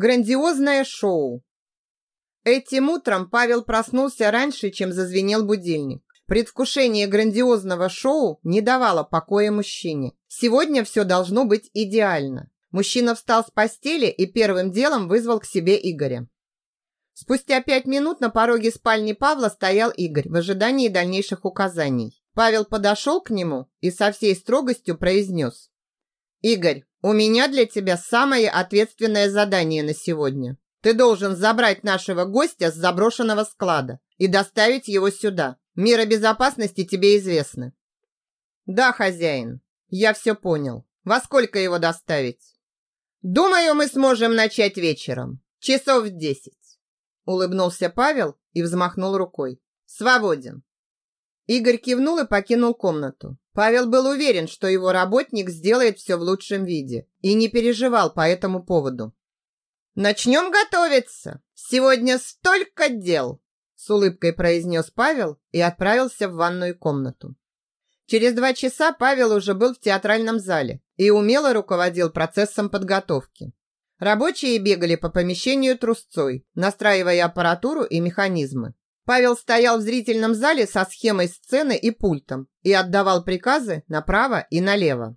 Грандиозное шоу. Этим утром Павел проснулся раньше, чем зазвенел будильник. Предвкушение грандиозного шоу не давало покоя мужчине. Сегодня все должно быть идеально. Мужчина встал с постели и первым делом вызвал к себе Игоря. Спустя пять минут на пороге спальни Павла стоял Игорь в ожидании дальнейших указаний. Павел подошел к нему и со всей строгостью произнес. «Игорь, у меня для тебя самое ответственное задание на сегодня. Ты должен забрать нашего гостя с заброшенного склада и доставить его сюда. Меры безопасности тебе известны». «Да, хозяин, я все понял. Во сколько его доставить?» «Думаю, мы сможем начать вечером. Часов в десять». Улыбнулся Павел и взмахнул рукой. «Свободен». Игорь кивнул и покинул комнату. Павел был уверен, что его работник сделает все в лучшем виде и не переживал по этому поводу. «Начнем готовиться! Сегодня столько дел!» С улыбкой произнес Павел и отправился в ванную комнату. Через два часа Павел уже был в театральном зале и умело руководил процессом подготовки. Рабочие бегали по помещению трусцой, настраивая аппаратуру и механизмы. Павел стоял в зрительном зале со схемой сцены и пультом и отдавал приказы направо и налево.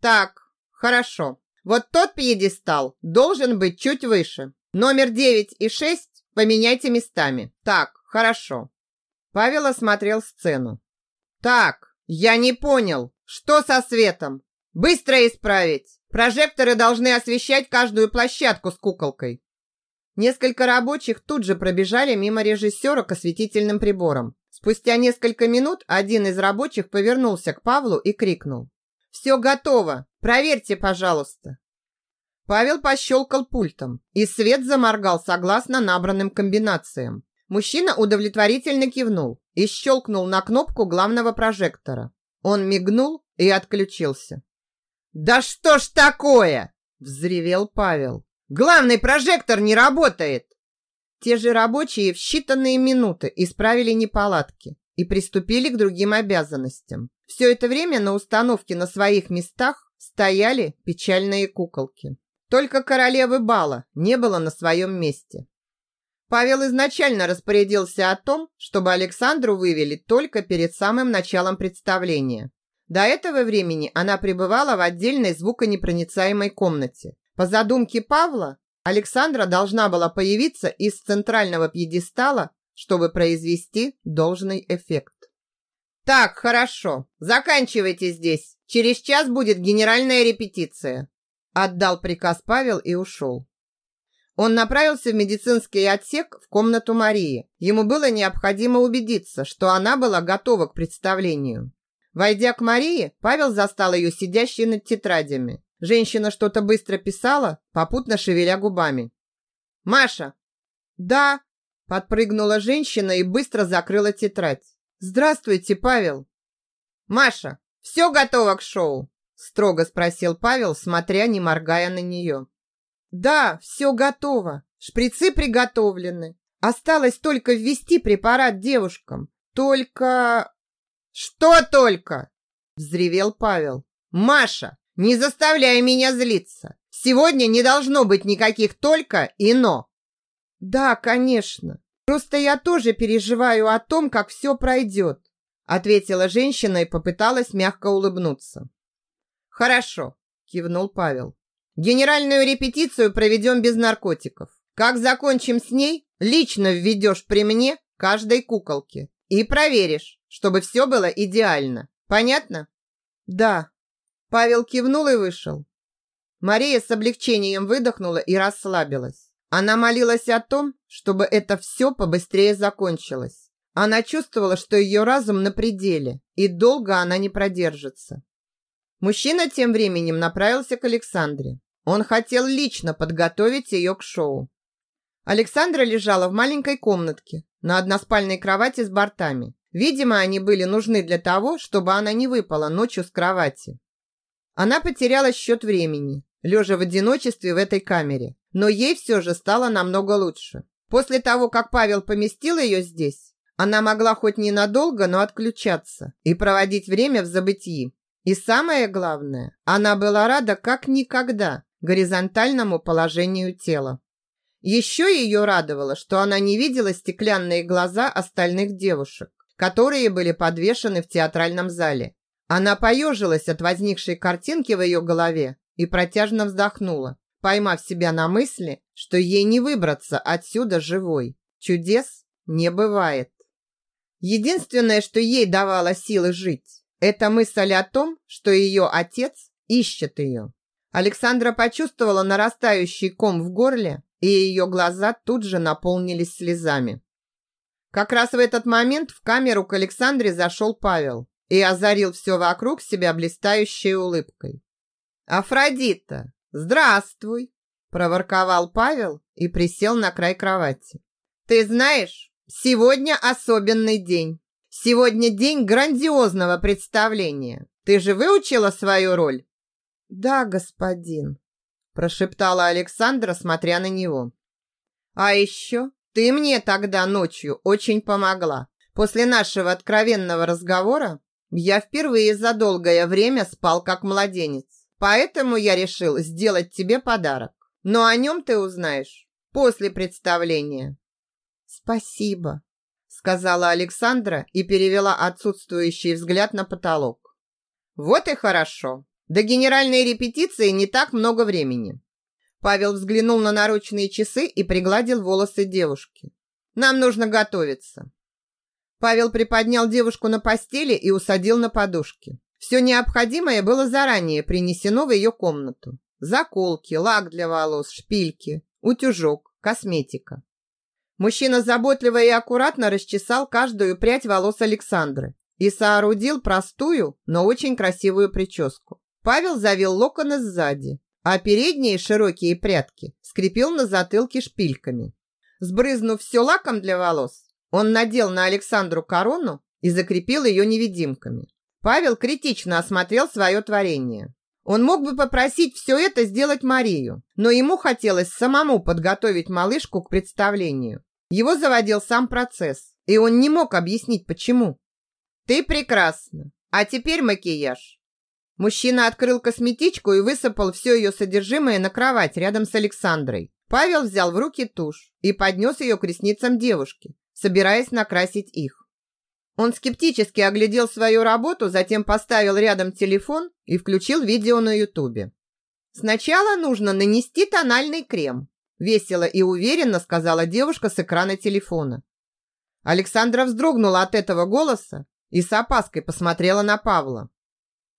Так, хорошо. Вот тот пьедестал должен быть чуть выше. Номер 9 и 6 поменяйте местами. Так, хорошо. Павел осмотрел сцену. Так, я не понял. Что со светом? Быстро исправить. Прожекторы должны освещать каждую площадку с куколкой. Несколько рабочих тут же пробежали мимо режиссера к осветительным приборам. Спустя несколько минут один из рабочих повернулся к Павлу и крикнул. «Все готово! Проверьте, пожалуйста!» Павел пощелкал пультом, и свет заморгал согласно набранным комбинациям. Мужчина удовлетворительно кивнул и щелкнул на кнопку главного прожектора. Он мигнул и отключился. «Да что ж такое!» – взревел Павел. Главный прожектор не работает!» Те же рабочие в считанные минуты исправили неполадки и приступили к другим обязанностям. Все это время на установке на своих местах стояли печальные куколки. Только королевы бала не было на своем месте. Павел изначально распорядился о том, чтобы Александру вывели только перед самым началом представления. До этого времени она пребывала в отдельной звуконепроницаемой комнате, по задумке Павла, Александра должна была появиться из центрального пьедестала, чтобы произвести должный эффект. «Так, хорошо. Заканчивайте здесь. Через час будет генеральная репетиция», отдал приказ Павел и ушел. Он направился в медицинский отсек в комнату Марии. Ему было необходимо убедиться, что она была готова к представлению. Войдя к Марии, Павел застал ее сидящей над тетрадями. Женщина что-то быстро писала, попутно шевеля губами. «Маша!» «Да!» – подпрыгнула женщина и быстро закрыла тетрадь. «Здравствуйте, Павел!» «Маша, все готово к шоу?» – строго спросил Павел, смотря, не моргая на нее. «Да, все готово. Шприцы приготовлены. Осталось только ввести препарат девушкам. Только...» «Что только?» – взревел Павел. «Маша, не заставляй меня злиться. Сегодня не должно быть никаких только и но. Да, конечно. Просто я тоже переживаю о том, как все пройдет, ответила женщина и попыталась мягко улыбнуться. Хорошо, кивнул Павел. Генеральную репетицию проведем без наркотиков. Как закончим с ней, лично введешь при мне каждой куколке и проверишь, чтобы все было идеально. Понятно? Да, Павел кивнул и вышел. Мария с облегчением выдохнула и расслабилась. Она молилась о том, чтобы это все побыстрее закончилось. Она чувствовала, что ее разум на пределе, и долго она не продержится. Мужчина тем временем направился к Александре. Он хотел лично подготовить ее к шоу. Александра лежала в маленькой комнатке на односпальной кровати с бортами. Видимо, они были нужны для того, чтобы она не выпала ночью с кровати. Она потеряла счет времени, лежа в одиночестве в этой камере, но ей все же стало намного лучше. После того, как Павел поместил ее здесь, она могла хоть ненадолго, но отключаться и проводить время в забытии. И самое главное, она была рада как никогда горизонтальному положению тела. Еще ее радовало, что она не видела стеклянные глаза остальных девушек, которые были подвешены в театральном зале. Она поежилась от возникшей картинки в ее голове и протяжно вздохнула, поймав себя на мысли, что ей не выбраться отсюда живой. Чудес не бывает. Единственное, что ей давало силы жить, это мысль о том, что ее отец ищет ее. Александра почувствовала нарастающий ком в горле, и ее глаза тут же наполнились слезами. Как раз в этот момент в камеру к Александре зашел Павел и озарил все вокруг себя блистающей улыбкой. «Афродита, здравствуй!» – проворковал Павел и присел на край кровати. «Ты знаешь, сегодня особенный день. Сегодня день грандиозного представления. Ты же выучила свою роль?» «Да, господин», – прошептала Александра, смотря на него. «А еще ты мне тогда ночью очень помогла. После нашего откровенного разговора я впервые за долгое время спал как младенец. Поэтому я решил сделать тебе подарок. Но о нем ты узнаешь после представления. Спасибо, сказала Александра и перевела отсутствующий взгляд на потолок. Вот и хорошо. До генеральной репетиции не так много времени. Павел взглянул на наручные часы и пригладил волосы девушки. Нам нужно готовиться. Павел приподнял девушку на постели и усадил на подушки. Все необходимое было заранее принесено в ее комнату. Заколки, лак для волос, шпильки, утюжок, косметика. Мужчина заботливо и аккуратно расчесал каждую прядь волос Александры и соорудил простую, но очень красивую прическу. Павел завел локоны сзади, а передние широкие прядки скрепил на затылке шпильками. Сбрызнув все лаком для волос, он надел на Александру корону и закрепил ее невидимками. Павел критично осмотрел свое творение. Он мог бы попросить все это сделать Марию, но ему хотелось самому подготовить малышку к представлению. Его заводил сам процесс, и он не мог объяснить, почему. «Ты прекрасна. А теперь макияж». Мужчина открыл косметичку и высыпал все ее содержимое на кровать рядом с Александрой. Павел взял в руки тушь и поднес ее к ресницам девушки, собираясь накрасить их. Он скептически оглядел свою работу, затем поставил рядом телефон и включил видео на ютубе. «Сначала нужно нанести тональный крем», весело и уверенно сказала девушка с экрана телефона. Александра вздрогнула от этого голоса и с опаской посмотрела на Павла.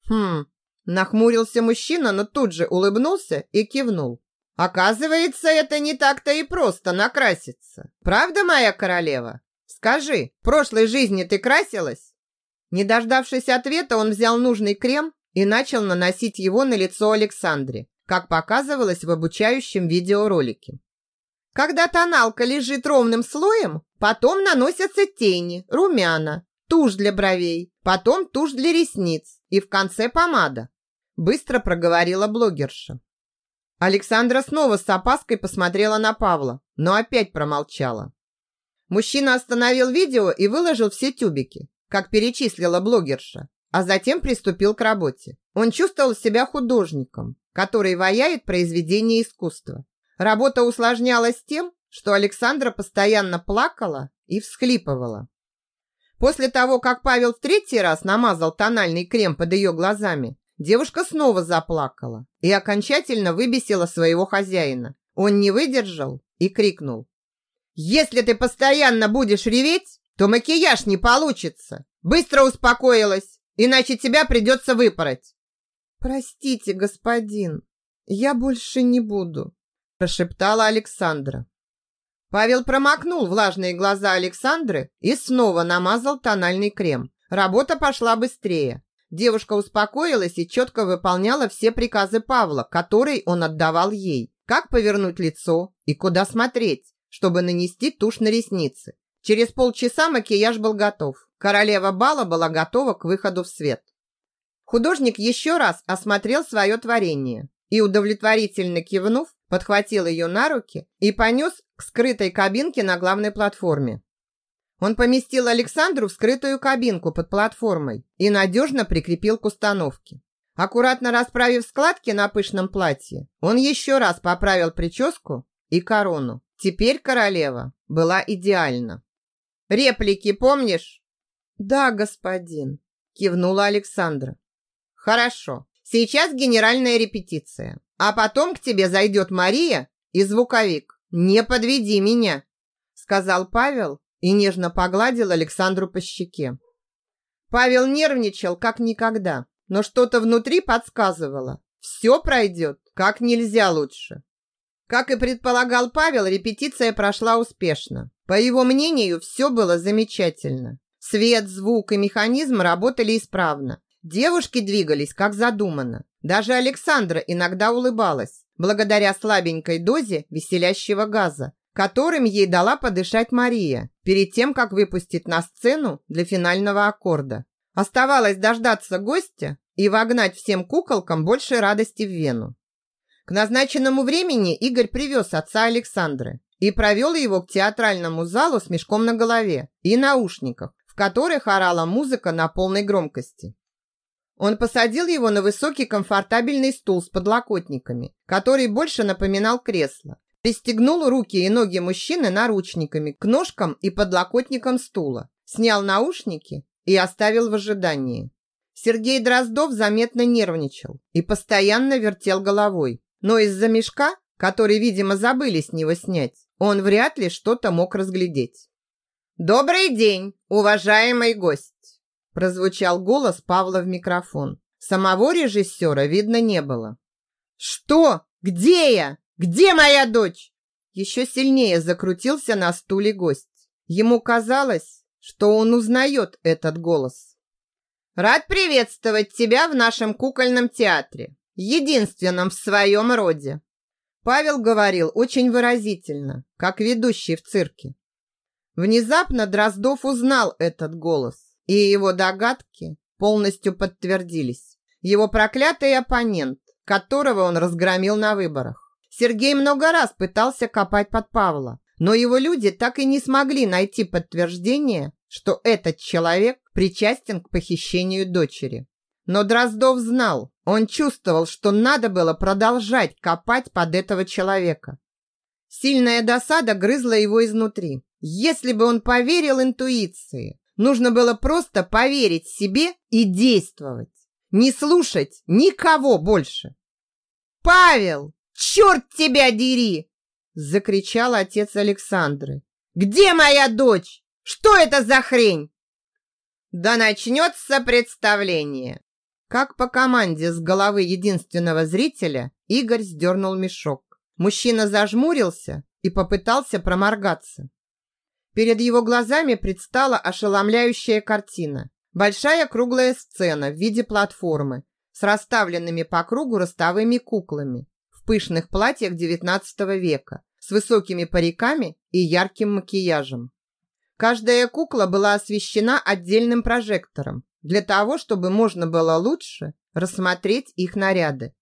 «Хм...» Нахмурился мужчина, но тут же улыбнулся и кивнул. Оказывается, это не так-то и просто накраситься. Правда, моя королева? Скажи, в прошлой жизни ты красилась? Не дождавшись ответа, он взял нужный крем и начал наносить его на лицо Александре, как показывалось в обучающем видеоролике. Когда тоналка лежит ровным слоем, потом наносятся тени, румяна, тушь для бровей, потом тушь для ресниц и в конце помада. Быстро проговорила блогерша. Александра снова с опаской посмотрела на Павла, но опять промолчала. Мужчина остановил видео и выложил все тюбики, как перечислила блогерша, а затем приступил к работе. Он чувствовал себя художником, который ваяет произведение искусства. Работа усложнялась тем, что Александра постоянно плакала и всхлипывала. После того, как Павел в третий раз намазал тональный крем под ее глазами, Девушка снова заплакала и окончательно выбесила своего хозяина. Он не выдержал и крикнул. «Если ты постоянно будешь реветь, то макияж не получится. Быстро успокоилась, иначе тебя придется выпороть». «Простите, господин, я больше не буду», прошептала Александра. Павел промокнул влажные глаза Александры и снова намазал тональный крем. Работа пошла быстрее. Девушка успокоилась и четко выполняла все приказы Павла, которые он отдавал ей. Как повернуть лицо и куда смотреть, чтобы нанести тушь на ресницы. Через полчаса макияж был готов. Королева бала была готова к выходу в свет. Художник еще раз осмотрел свое творение и, удовлетворительно кивнув, подхватил ее на руки и понес к скрытой кабинке на главной платформе. Он поместил Александру в скрытую кабинку под платформой и надежно прикрепил к установке. Аккуратно расправив складки на пышном платье, он еще раз поправил прическу и корону. Теперь королева была идеальна. «Реплики помнишь?» «Да, господин», – кивнула Александра. «Хорошо. Сейчас генеральная репетиция. А потом к тебе зайдет Мария и звуковик. Не подведи меня», – сказал Павел и нежно погладил Александру по щеке. Павел нервничал как никогда но что-то внутри подсказывало. Все пройдет как нельзя лучше. Как и предполагал Павел, репетиция прошла успешно. По его мнению, все было замечательно. Свет, звук и механизм работали исправно. Девушки двигались как задумано. Даже Александра иногда улыбалась, благодаря слабенькой дозе веселящего газа, которым ей дала подышать Мария, перед тем, как выпустить на сцену для финального аккорда. Оставалось дождаться гостя и вогнать всем куколкам больше радости в вену. К назначенному времени Игорь привез отца Александры и провел его к театральному залу с мешком на голове и наушниках, в которых орала музыка на полной громкости. Он посадил его на высокий комфортабельный стул с подлокотниками, который больше напоминал кресло. Пристегнул руки и ноги мужчины наручниками к ножкам и подлокотникам стула. Снял наушники и оставил в ожидании. Сергей Дроздов заметно нервничал и постоянно вертел головой. Но из-за мешка, который, видимо, забыли с него снять, он вряд ли что-то мог разглядеть. «Добрый день, уважаемый гость!» прозвучал голос Павла в микрофон. Самого режиссера видно не было. «Что? Где я? Где моя дочь?» Еще сильнее закрутился на стуле гость. Ему казалось, что он узнает этот голос. «Рад приветствовать тебя в нашем кукольном театре, единственном в своем роде». Павел говорил очень выразительно, как ведущий в цирке. Внезапно Дроздов узнал этот голос, и его догадки полностью подтвердились. Его проклятый оппонент, которого он разгромил на выборах. Сергей много раз пытался копать под Павла, но его люди так и не смогли найти подтверждение, что этот человек причастен к похищению дочери. Но Дроздов знал, он чувствовал, что надо было продолжать копать под этого человека. Сильная досада грызла его изнутри. Если бы он поверил интуиции, нужно было просто поверить себе и действовать. Не слушать никого больше. «Павел, черт тебя дери!» Закричал отец Александры. «Где моя дочь? Что это за хрень?» «Да начнется представление!» Как по команде с головы единственного зрителя Игорь сдернул мешок. Мужчина зажмурился и попытался проморгаться. Перед его глазами предстала ошеломляющая картина. Большая круглая сцена в виде платформы с расставленными по кругу ростовыми куклами пышных платьях XIX века с высокими париками и ярким макияжем. Каждая кукла была освещена отдельным прожектором для того, чтобы можно было лучше рассмотреть их наряды.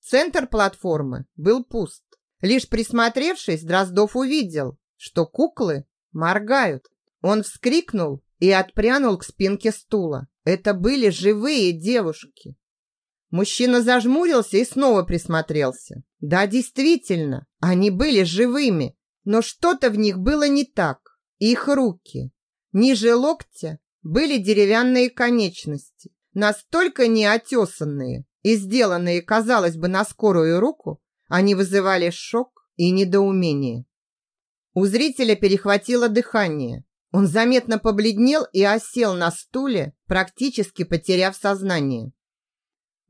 Центр платформы был пуст. Лишь присмотревшись, Дроздов увидел, что куклы моргают. Он вскрикнул и отпрянул к спинке стула. Это были живые девушки. Мужчина зажмурился и снова присмотрелся. Да, действительно, они были живыми, но что-то в них было не так. Их руки. Ниже локтя были деревянные конечности, настолько неотесанные и сделанные, казалось бы, на скорую руку, они вызывали шок и недоумение. У зрителя перехватило дыхание. Он заметно побледнел и осел на стуле, практически потеряв сознание.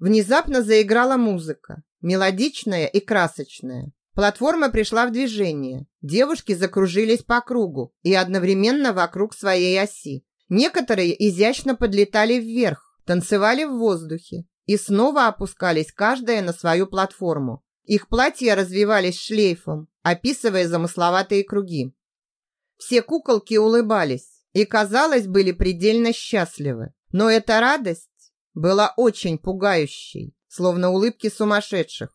Внезапно заиграла музыка, мелодичная и красочная. Платформа пришла в движение. Девушки закружились по кругу и одновременно вокруг своей оси. Некоторые изящно подлетали вверх, танцевали в воздухе и снова опускались каждая на свою платформу. Их платья развивались шлейфом, описывая замысловатые круги. Все куколки улыбались и, казалось, были предельно счастливы. Но эта радость была очень пугающей, словно улыбки сумасшедших.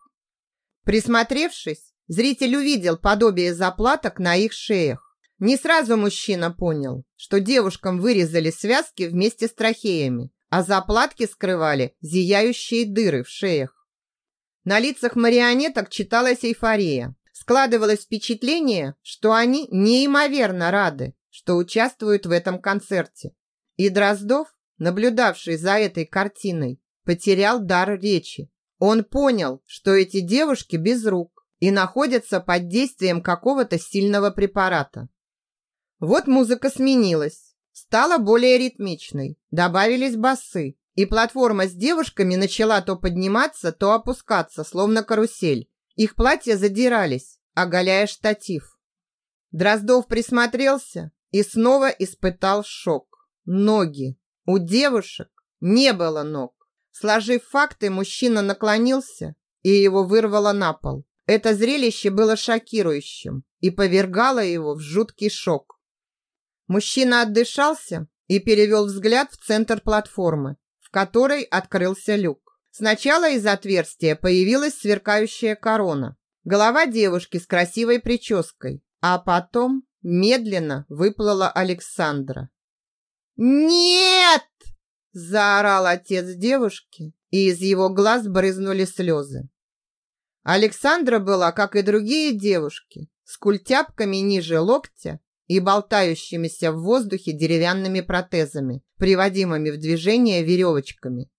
Присмотревшись, зритель увидел подобие заплаток на их шеях. Не сразу мужчина понял, что девушкам вырезали связки вместе с трахеями. а заплатки скрывали зияющие дыры в шеях. На лицах марионеток читалась эйфория. Складывалось впечатление, что они неимоверно рады, что участвуют в этом концерте. И Дроздов, наблюдавший за этой картиной, потерял дар речи. Он понял, что эти девушки без рук и находятся под действием какого-то сильного препарата. Вот музыка сменилась, стала более ритмичной, добавились басы, и платформа с девушками начала то подниматься, то опускаться, словно карусель. Их платья задирались, оголяя штатив. Дроздов присмотрелся и снова испытал шок. Ноги. У девушек не было ног. Сложив факты, мужчина наклонился и его вырвало на пол. Это зрелище было шокирующим и повергало его в жуткий шок. Мужчина отдышался и перевел взгляд в центр платформы, в которой открылся люк. Сначала из отверстия появилась сверкающая корона, голова девушки с красивой прической, а потом медленно выплыла Александра. «Нет!» – заорал отец девушки, и из его глаз брызнули слезы. Александра была, как и другие девушки, с культяпками ниже локтя и болтающимися в воздухе деревянными протезами, приводимыми в движение веревочками.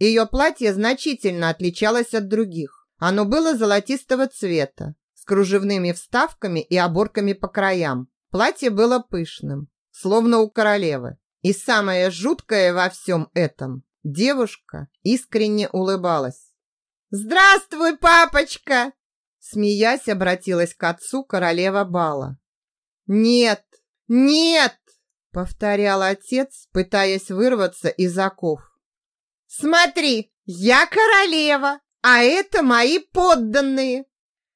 Ее платье значительно отличалось от других. Оно было золотистого цвета, с кружевными вставками и оборками по краям. Платье было пышным, словно у королевы. И самое жуткое во всем этом – девушка искренне улыбалась. «Здравствуй, папочка!» Смеясь, обратилась к отцу королева бала. «Нет, нет!» Повторял отец, пытаясь вырваться из оков. «Смотри, я королева, а это мои подданные!»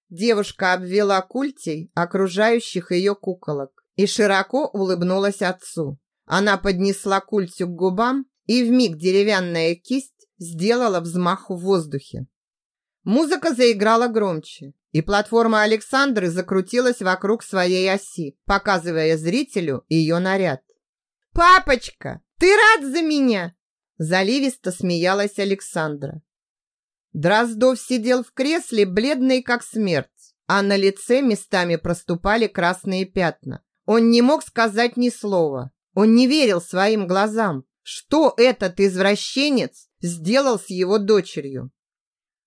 Девушка обвела культей окружающих ее куколок и широко улыбнулась отцу. Она поднесла культю к губам, и вмиг деревянная кисть сделала взмах в воздухе. Музыка заиграла громче, и платформа Александры закрутилась вокруг своей оси, показывая зрителю ее наряд. «Папочка, ты рад за меня?» Заливисто смеялась Александра. Дроздов сидел в кресле, бледный как смерть, а на лице местами проступали красные пятна. Он не мог сказать ни слова. Он не верил своим глазам. Что этот извращенец сделал с его дочерью?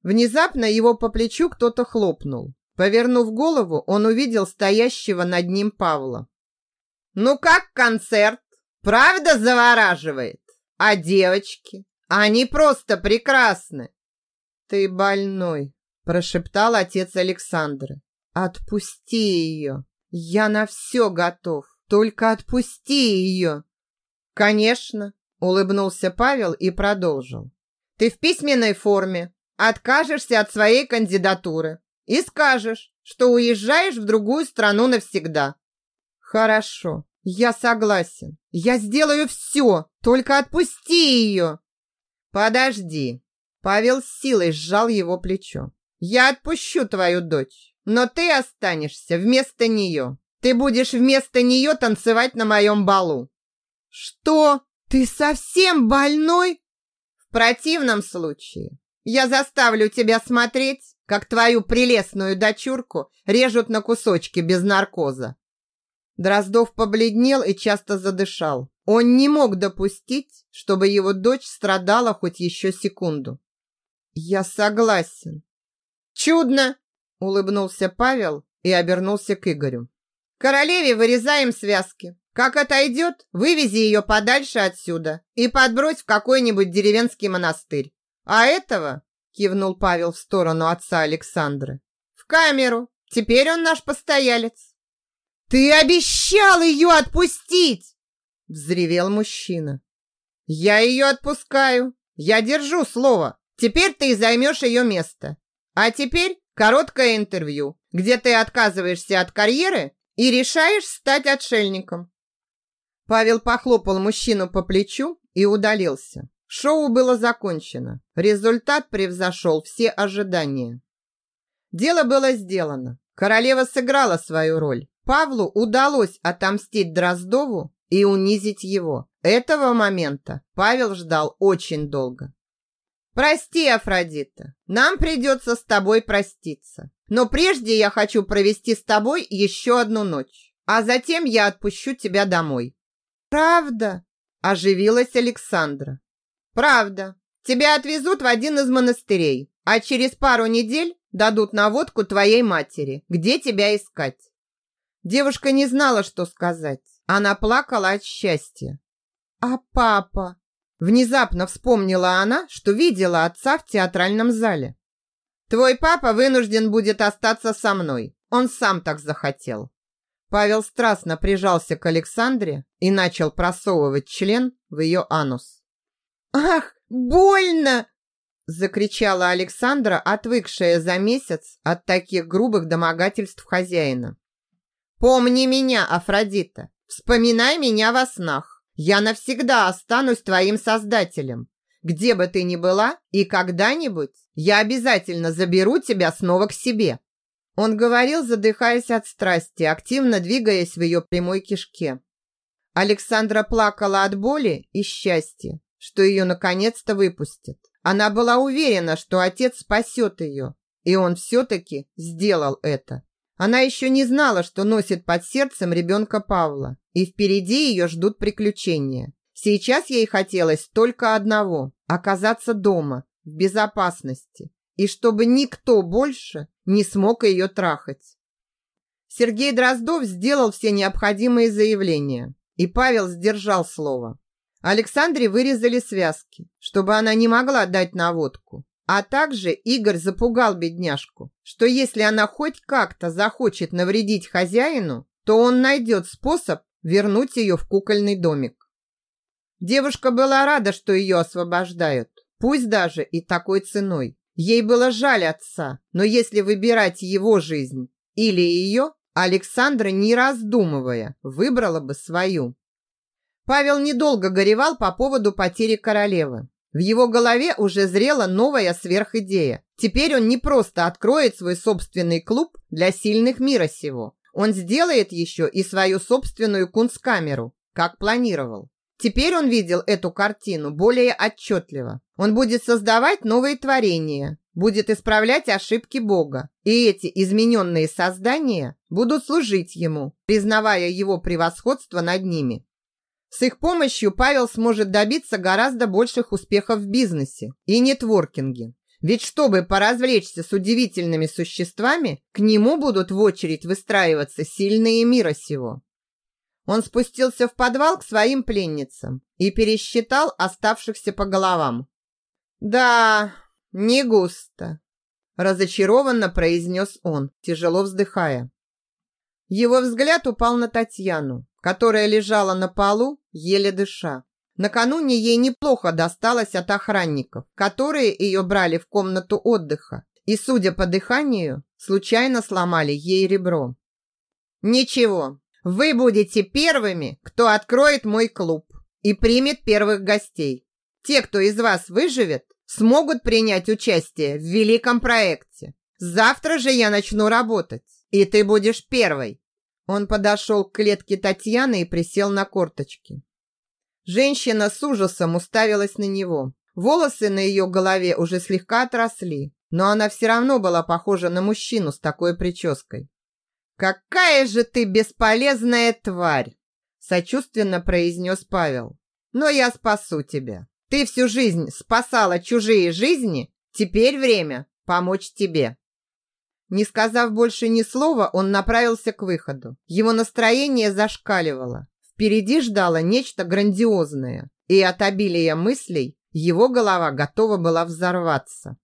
Внезапно его по плечу кто-то хлопнул. Повернув голову, он увидел стоящего над ним Павла. «Ну как концерт? Правда завораживает? А девочки? Они просто прекрасны!» «Ты больной», – прошептал отец Александры. «Отпусти ее! Я на все готов, только отпусти ее!» «Конечно!» – улыбнулся Павел и продолжил. «Ты в письменной форме, откажешься от своей кандидатуры и скажешь, что уезжаешь в другую страну навсегда. Хорошо, я согласен. Я сделаю все, только отпусти ее. Подожди. Павел с силой сжал его плечо. Я отпущу твою дочь, но ты останешься вместо нее. Ты будешь вместо нее танцевать на моем балу. Что? Ты совсем больной? В противном случае я заставлю тебя смотреть, как твою прелестную дочурку режут на кусочки без наркоза. Дроздов побледнел и часто задышал. Он не мог допустить, чтобы его дочь страдала хоть еще секунду. Я согласен. Чудно, улыбнулся Павел и обернулся к Игорю. Королеве вырезаем связки. Как отойдет, вывези ее подальше отсюда и подбрось в какой-нибудь деревенский монастырь. А этого, кивнул Павел в сторону отца Александры, в камеру. Теперь он наш постоялец. Ты обещал ее отпустить, взревел мужчина. Я ее отпускаю. Я держу слово. Теперь ты займешь ее место. А теперь короткое интервью, где ты отказываешься от карьеры и решаешь стать отшельником. Павел похлопал мужчину по плечу и удалился. Шоу было закончено. Результат превзошел все ожидания. Дело было сделано. Королева сыграла свою роль. Павлу удалось отомстить Дроздову и унизить его. Этого момента Павел ждал очень долго. «Прости, Афродита, нам придется с тобой проститься. Но прежде я хочу провести с тобой еще одну ночь, а затем я отпущу тебя домой». «Правда?» – оживилась Александра. «Правда. Тебя отвезут в один из монастырей, а через пару недель дадут наводку твоей матери, где тебя искать». Девушка не знала, что сказать. Она плакала от счастья. «А папа?» Внезапно вспомнила она, что видела отца в театральном зале. «Твой папа вынужден будет остаться со мной. Он сам так захотел». Павел страстно прижался к Александре и начал просовывать член в ее анус. «Ах, больно!» закричала Александра, отвыкшая за месяц от таких грубых домогательств хозяина. «Помни меня, Афродита, вспоминай меня во снах. Я навсегда останусь твоим создателем. Где бы ты ни была и когда-нибудь я обязательно заберу тебя снова к себе». Он говорил, задыхаясь от страсти, активно двигаясь в ее прямой кишке. Александра плакала от боли и счастья, что ее наконец-то выпустят. Она была уверена, что отец спасет ее, и он все-таки сделал это. Она еще не знала, что носит под сердцем ребенка Павла, и впереди ее ждут приключения. Сейчас ей хотелось только одного – оказаться дома, в безопасности, и чтобы никто больше не смог ее трахать. Сергей Дроздов сделал все необходимые заявления, и Павел сдержал слово. Александре вырезали связки, чтобы она не могла дать наводку. А также Игорь запугал бедняжку, что если она хоть как-то захочет навредить хозяину, то он найдет способ вернуть ее в кукольный домик. Девушка была рада, что ее освобождают, пусть даже и такой ценой. Ей было жаль отца, но если выбирать его жизнь или ее, Александра, не раздумывая, выбрала бы свою. Павел недолго горевал по поводу потери королевы. В его голове уже зрела новая сверхидея. Теперь он не просто откроет свой собственный клуб для сильных мира сего. Он сделает еще и свою собственную кунсткамеру, как планировал. Теперь он видел эту картину более отчетливо. Он будет создавать новые творения, будет исправлять ошибки Бога. И эти измененные создания будут служить ему, признавая его превосходство над ними. С их помощью Павел сможет добиться гораздо больших успехов в бизнесе и нетворкинге. Ведь чтобы поразвлечься с удивительными существами, к нему будут в очередь выстраиваться сильные мира сего. Он спустился в подвал к своим пленницам и пересчитал оставшихся по головам. «Да, не густо», – разочарованно произнес он, тяжело вздыхая. Его взгляд упал на Татьяну, которая лежала на полу, еле дыша. Накануне ей неплохо досталось от охранников, которые ее брали в комнату отдыха и, судя по дыханию, случайно сломали ей ребро. «Ничего, вы будете первыми, кто откроет мой клуб и примет первых гостей. Те, кто из вас выживет, смогут принять участие в великом проекте. Завтра же я начну работать, и ты будешь первой. Он подошел к клетке Татьяны и присел на корточки. Женщина с ужасом уставилась на него. Волосы на ее голове уже слегка отросли, но она все равно была похожа на мужчину с такой прической. «Какая же ты бесполезная тварь!» сочувственно произнес Павел. «Но я спасу тебя. Ты всю жизнь спасала чужие жизни, теперь время помочь тебе». Не сказав больше ни слова, он направился к выходу. Его настроение зашкаливало. Впереди ждало нечто грандиозное, и от обилия мыслей его голова готова была взорваться.